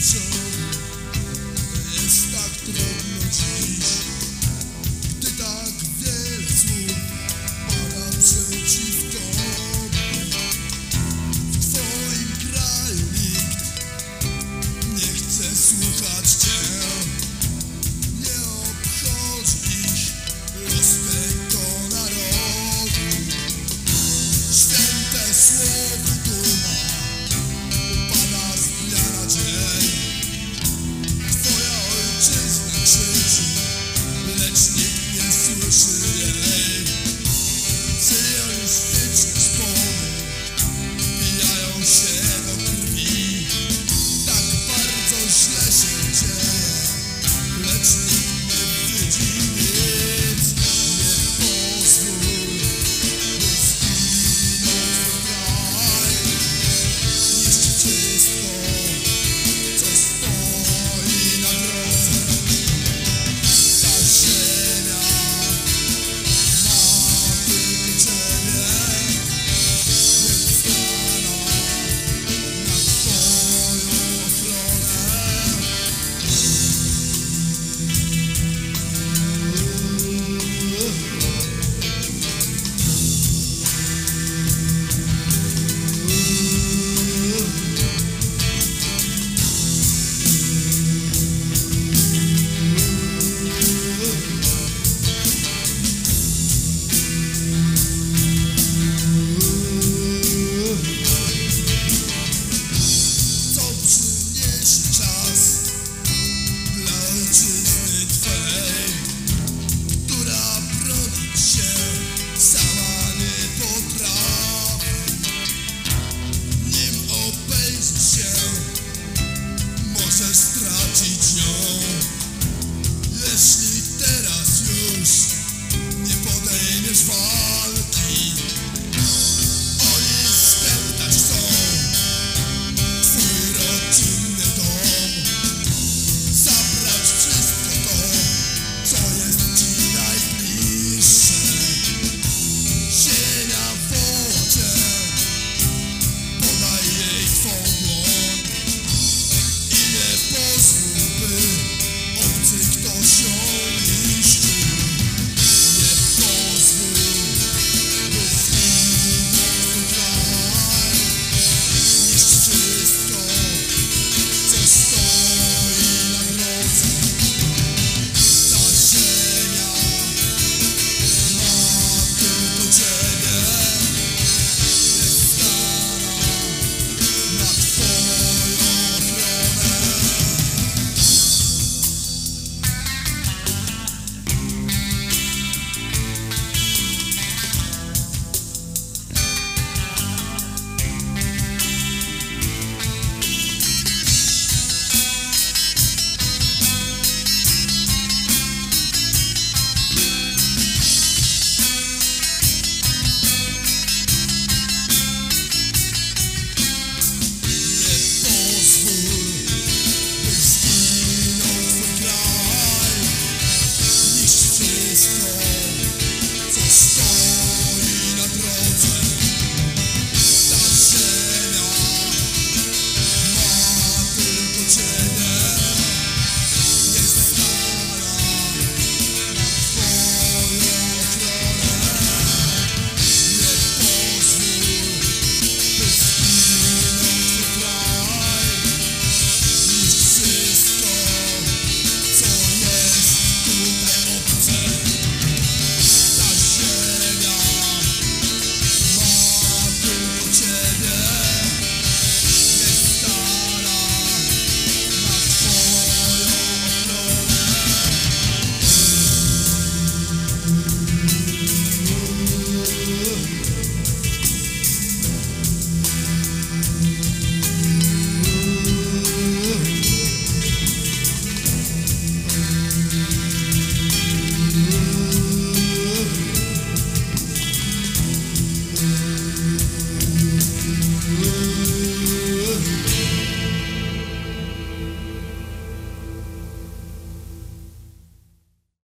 co, jest tak.